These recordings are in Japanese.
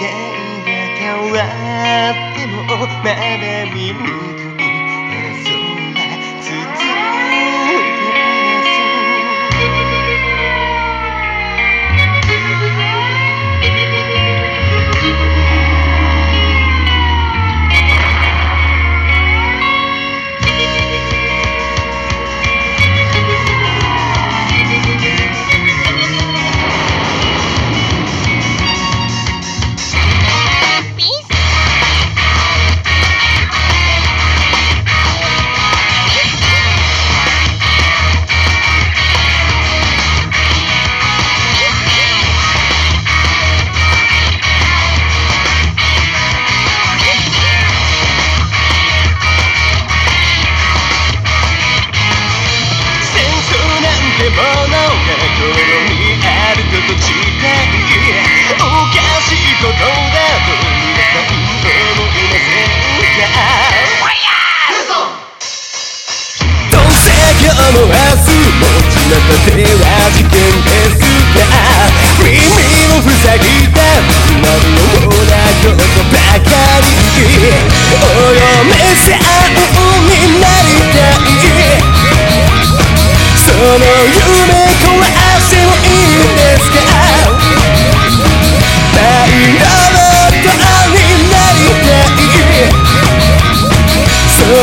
が変わってもまだ見ぬ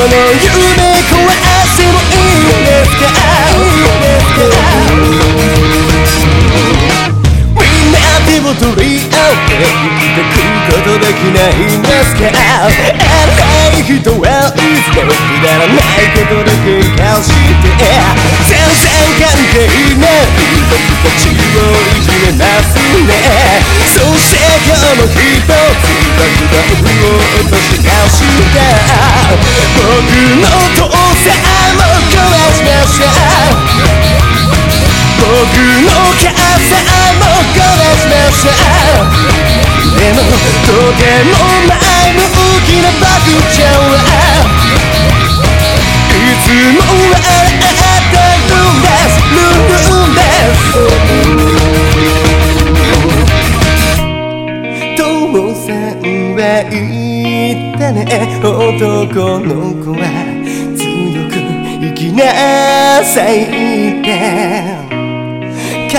の夢壊してもいいんですかみんな手を取り合って生きてくことできないんですか偉い人はいつでもくだらないことで喧嘩をして全然関係ない僕たちをいじめますねそして今日も一つ爆弾を落とし直した僕の父さんも壊しました僕の母さんも壊しましたでもとても父さんは言ったね。男の子は強く生きなさいって。母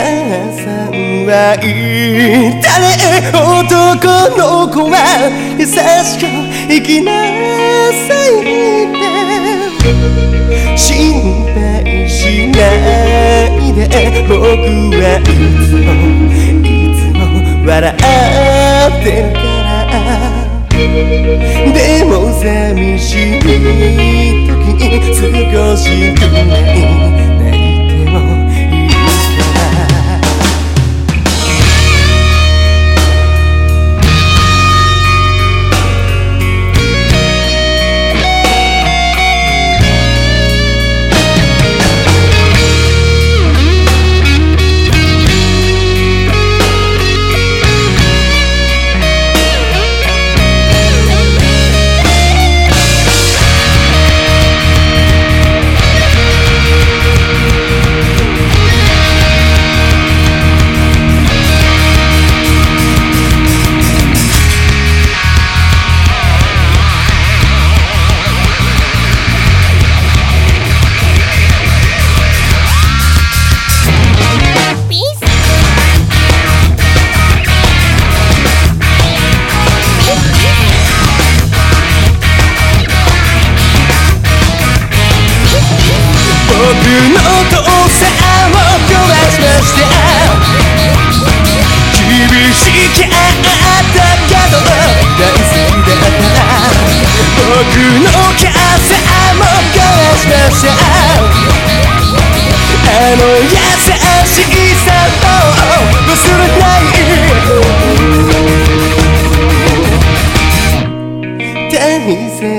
さんは言ったね。男の子は優しく生きなさいって。心配しないで。僕はいつもいつも笑ってるから。でも寂しい時少し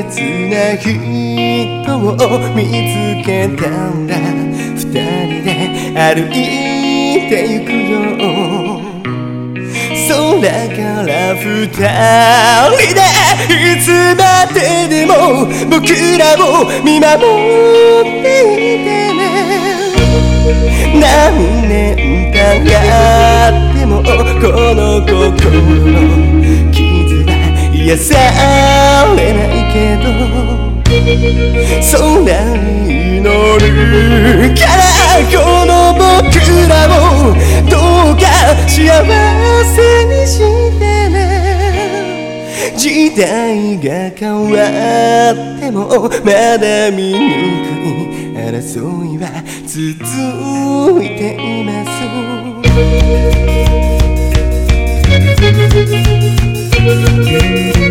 切な人を見つけたんだ。二人で歩いてゆくよ空から二人でいつまででも僕らを見守っていてね。何年経ってもこの心の癒されない。けどそんなに祈るからこの僕らをどうか幸せにしてね時代が変わってもまだ見にくい争いは続いています Thank you.